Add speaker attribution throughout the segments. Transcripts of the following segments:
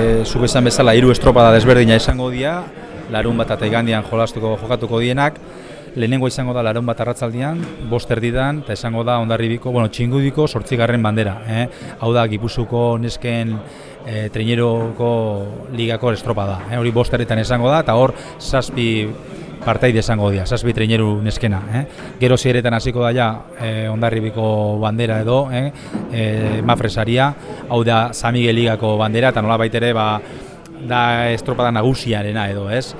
Speaker 1: E, zuk esan bezala hiru estropada desberdina izango dira, larun bat eta igandian jolastuko jokatuko dienak, lehenengo izango da larun bat arratzaldian, bost erdidan, eta izango da ondarribiko, bueno, txingudiko sortzigarren bandera. Eh? Hau da, gipuzuko nesken e, treineroko ligako estropada. Eh? Hori bost erditan izango da, eta hor zazpi partai izango dira, zazpi treineru neskena. Eh? Gero ziretan hasiko da ja e, ondarribiko bandera edo, eh? e, mafresaria, hau da San Miguel ligako bandera, eta nola baitere, ba, da estropada nagusiarena edo, ez?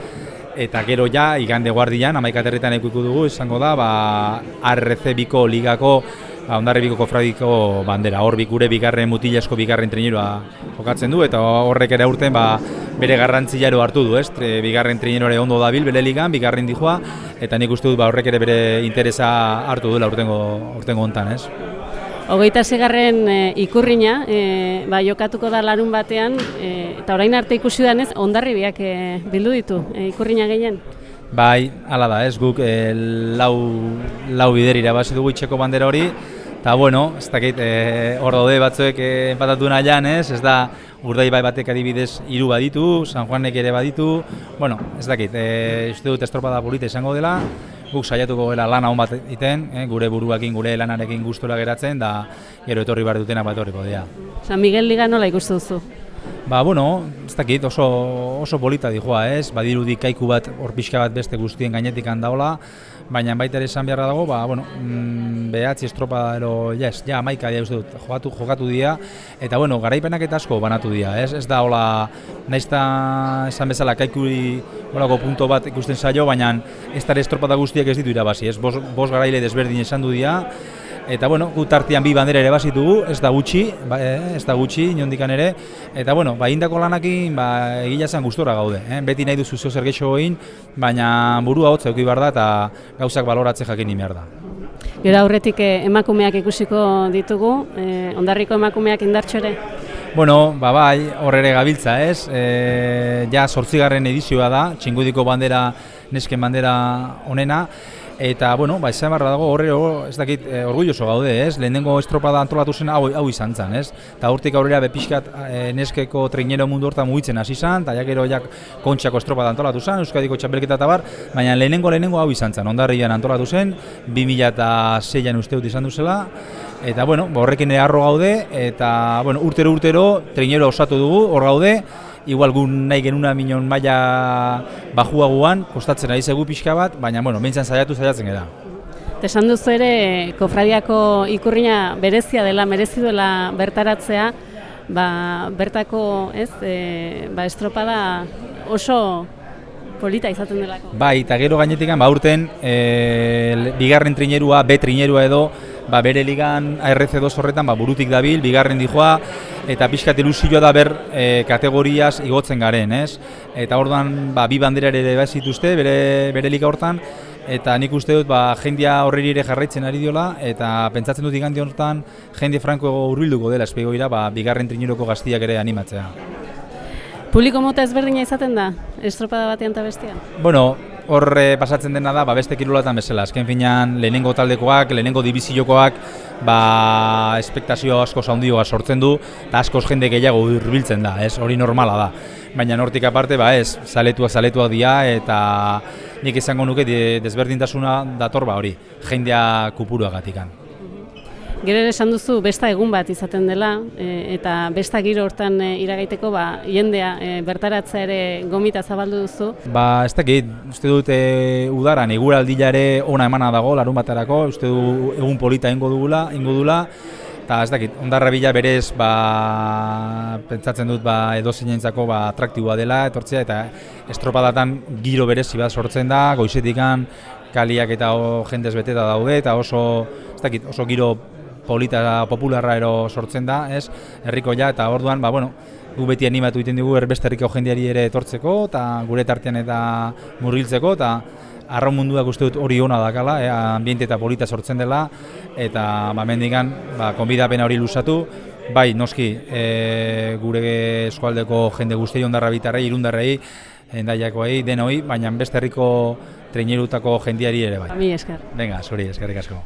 Speaker 1: eta gero ja igande guardian amaikaterritan ikuiko dugu izango da ba RC biko ligako ba ondarri biko kofradiko bandera hor gure bigarren mutilasko bigarren trainerua jokatzen du eta horrek ere urten ba bere garrantziaro hartu du, ez? bigarren trainerore ondo dabil bere ligan, bigarren dijoa eta nik uste dut ba horrek ere bere interesa hartu duela urtengo urtengo hontan, ez?
Speaker 2: Hogeita segarren e, ikurrina, e, ba, jokatuko da larun batean, e, eta orain arte ikusi danez, ondarri biak e, bildu ditu, e, ikurrina gehien?
Speaker 1: Bai, hala da, ez guk e, lau, lau bider irabazi dugu itxeko bandera hori, eta bueno, ez dakit, e, hor daude batzuek e, empatatu nahian, ez, ez da, urdai bai batek adibidez hiru baditu, San Juanek ere baditu, bueno, ez dakit, e, uste dut estropada polita izango dela, guk saiatuko gela lana hon bat egiten, eh, gure buruakin, gure lanarekin gustura geratzen, da gero etorri behar dutenak bat horriko dira.
Speaker 2: San Miguel Liga nola ikustu duzu?
Speaker 1: Ba, bueno, ez dakit, oso, oso bolita dijoa, ez? Badirudi kaiku bat, hor pixka bat beste guztien gainetik handaola, baina baita ere esan beharra dago, ba, bueno, mm, behatzi estropa ero, yes, ja, maika dia uste dut, jokatu, jokatu dira, eta, bueno, garaipenak eta asko banatu dira, ez, ez da, hola, naizta esan bezala kaikuri holako punto bat ikusten zaio, baina ez da estropada guztiak ez ditu irabazi, ez, bos, bos garaile desberdin esan du dira, Eta bueno, gu tartean bi bandera ere bazitugu, ez da gutxi, ba, eh, ez da gutxi inondikan ere. Eta bueno, ba indako lanakin ba egia zen gustora gaude, eh? Beti nahi duzu zeo zer egin, baina burua hotza eduki behar da eta gauzak baloratze jakin behar da.
Speaker 2: Gero aurretik eh, emakumeak ikusiko ditugu, eh, ondarriko emakumeak indartxo ere?
Speaker 1: Bueno, ba bai, hor ere gabiltza, ez? E, ja, sortzigarren edizioa da, txingudiko bandera, nesken bandera onena, Eta, bueno, ba, izan barra dago, horre, ez dakit, e, orgulloso gaude, ez? Lehenengo estropada antolatu zen hau, hau izan zen, ez? Eta urtik aurrera bepiskat e, neskeko treinero mundu hortan mugitzen hasi zen, eta jakero jak kontxako estropada antolatu zen, Euskadiko txapelketa eta bar, baina lehenengo lehenengo hau izan zen, ondarrian antolatu zen, 2006an uste dut izan duzela, eta, bueno, ba, horrekin arro gaude, eta, bueno, urtero urtero treinero osatu dugu, hor gaude, igual gun nahi genuna minon maila bajuaguan, kostatzen ari zegu pixka bat, baina, bueno, meintzen saiatu saiatzen gara.
Speaker 2: Esan duzu ere, kofradiako ikurrina berezia dela, merezi duela bertaratzea, ba, bertako, ez, e, ba, estropada oso polita izaten delako.
Speaker 1: Bai, eta gero gainetik, ba, urten, e, bigarren trinerua, B trinerua edo, ba, bere ligan ARC2 horretan ba, burutik dabil, bigarren dijoa, eta pixkat ilusioa da ber e, kategoriaz igotzen garen, ez? Eta orduan ba, bi bandera ere bazituzte bere, bere liga hortan, eta nik uste dut ba, jendia horreri ere jarraitzen ari diola, eta pentsatzen dut igandi hortan jende franko urbilduko dela, espegoira, ba, bigarren triniroko gaztiak ere animatzea.
Speaker 2: Publiko mota ezberdina izaten da, estropada batean eta bestian?
Speaker 1: Bueno, horre pasatzen dena da, ba, beste kirulatan bezala. Azken finean, lehenengo taldekoak, lehenengo dibiziokoak, ba, espektazio asko zaundioa sortzen du, eta askoz jende gehiago urbiltzen da, ez, hori normala da. Baina nortik aparte, ba, ez, zaletua zaletua dia, eta nik izango nuke desberdintasuna dator, ba, hori, jendea kupuruagatikan.
Speaker 2: Gero esan duzu besta egun bat izaten dela e, eta besta giro hortan e, iragaiteko ba, jendea e, bertaratza ere gomita zabaldu duzu.
Speaker 1: Ba, ez dakit, uste dut e, udaran eguraldila ere ona emana dago larun baterako, uste du egun polita ingo dugula, ingo dula, eta ez dakit, ondarra bila berez ba, pentsatzen dut ba, edo zinentzako ba, atraktiboa dela etortzea eta estropadatan giro berez bat sortzen da, goizetikan kaliak eta o, jendez beteta daude eta oso, ez dakit, oso giro polita popularra ero sortzen da, ez? Herriko ja eta orduan, ba bueno, gu beti animatu egiten dugu erbeste herriko jendeari ere etortzeko eta gure tartean eta murgiltzeko eta arraun munduak uste dut hori ona dakala, eh, ambiente eta polita sortzen dela eta ba mendigan, ba konbidapen hori lusatu, bai, noski, e, gure eskualdeko jende guzti ondarra bitarrei, irundarrei, endaiakoei, denoi, baina beste herriko treinerutako jendiari ere bai.
Speaker 2: Mi esker.
Speaker 1: Venga, zuri, eskerrik asko.